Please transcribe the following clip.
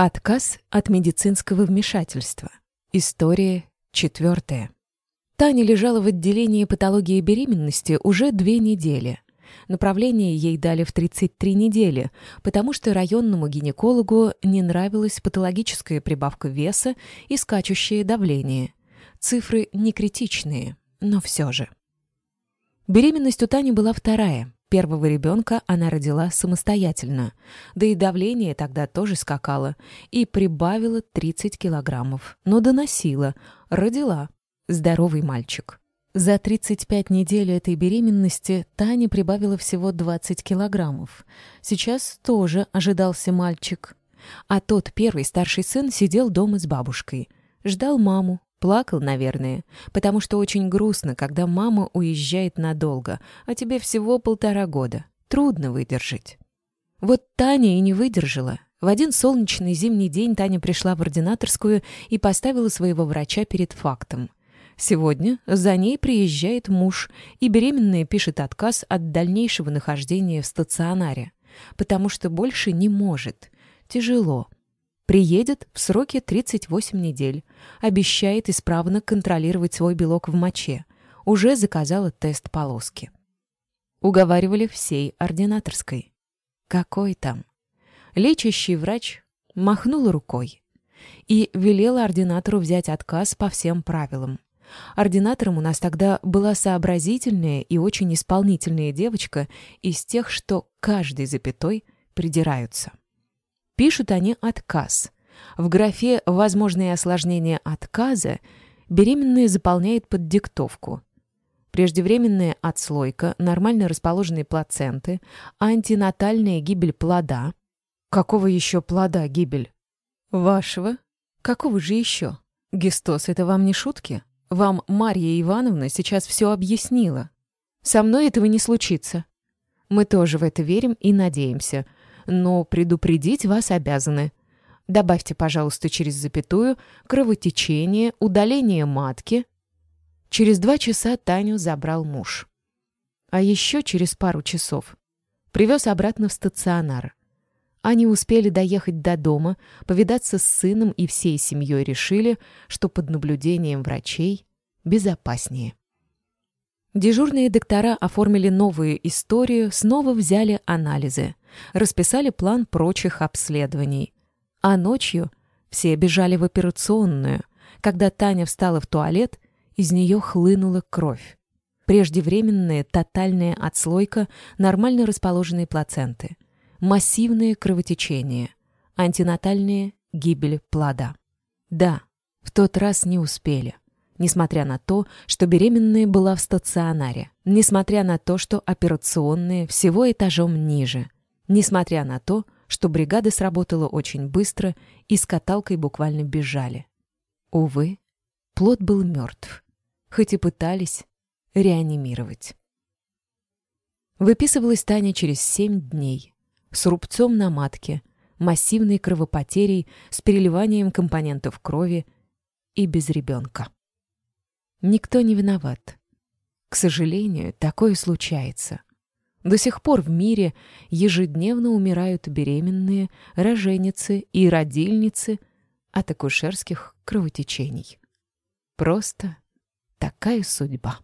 Отказ от медицинского вмешательства. История четвертая. Таня лежала в отделении патологии беременности уже две недели. Направление ей дали в 33 недели, потому что районному гинекологу не нравилась патологическая прибавка веса и скачущее давление. Цифры не критичные, но все же. Беременность у Тани была вторая. Первого ребенка она родила самостоятельно, да и давление тогда тоже скакало, и прибавила 30 килограммов, но доносила, родила. Здоровый мальчик. За 35 недель этой беременности Таня прибавила всего 20 килограммов. Сейчас тоже ожидался мальчик. А тот первый старший сын сидел дома с бабушкой. Ждал маму, Плакал, наверное, потому что очень грустно, когда мама уезжает надолго, а тебе всего полтора года. Трудно выдержать. Вот Таня и не выдержала. В один солнечный зимний день Таня пришла в ординаторскую и поставила своего врача перед фактом. Сегодня за ней приезжает муж, и беременная пишет отказ от дальнейшего нахождения в стационаре, потому что больше не может. Тяжело. Приедет в сроке 38 недель. Обещает исправно контролировать свой белок в моче. Уже заказала тест полоски. Уговаривали всей ординаторской. Какой там? Лечащий врач махнул рукой и велела ординатору взять отказ по всем правилам. Ординатором у нас тогда была сообразительная и очень исполнительная девочка из тех, что каждой запятой придираются. Пишут они «отказ». В графе «Возможные осложнения отказа» беременная заполняет под диктовку. Преждевременная отслойка, нормально расположенные плаценты, антинатальная гибель плода. Какого еще плода гибель? Вашего? Какого же еще? Гистоз — это вам не шутки? Вам Марья Ивановна сейчас все объяснила. Со мной этого не случится. Мы тоже в это верим и надеемся — но предупредить вас обязаны. Добавьте, пожалуйста, через запятую кровотечение, удаление матки. Через два часа Таню забрал муж. А еще через пару часов привез обратно в стационар. Они успели доехать до дома, повидаться с сыном и всей семьей решили, что под наблюдением врачей безопаснее. Дежурные доктора оформили новую историю, снова взяли анализы, расписали план прочих обследований. А ночью все бежали в операционную. Когда Таня встала в туалет, из нее хлынула кровь. Преждевременная тотальная отслойка нормально расположенной плаценты. Массивное кровотечение. Антинатальная гибель плода. Да, в тот раз не успели несмотря на то, что беременная была в стационаре, несмотря на то, что операционная всего этажом ниже, несмотря на то, что бригада сработала очень быстро и с каталкой буквально бежали. Увы, плод был мертв, хоть и пытались реанимировать. Выписывалась Таня через семь дней, с рубцом на матке, массивной кровопотерей, с переливанием компонентов крови и без ребенка. Никто не виноват. К сожалению, такое случается. До сих пор в мире ежедневно умирают беременные, роженицы и родильницы от акушерских кровотечений. Просто такая судьба.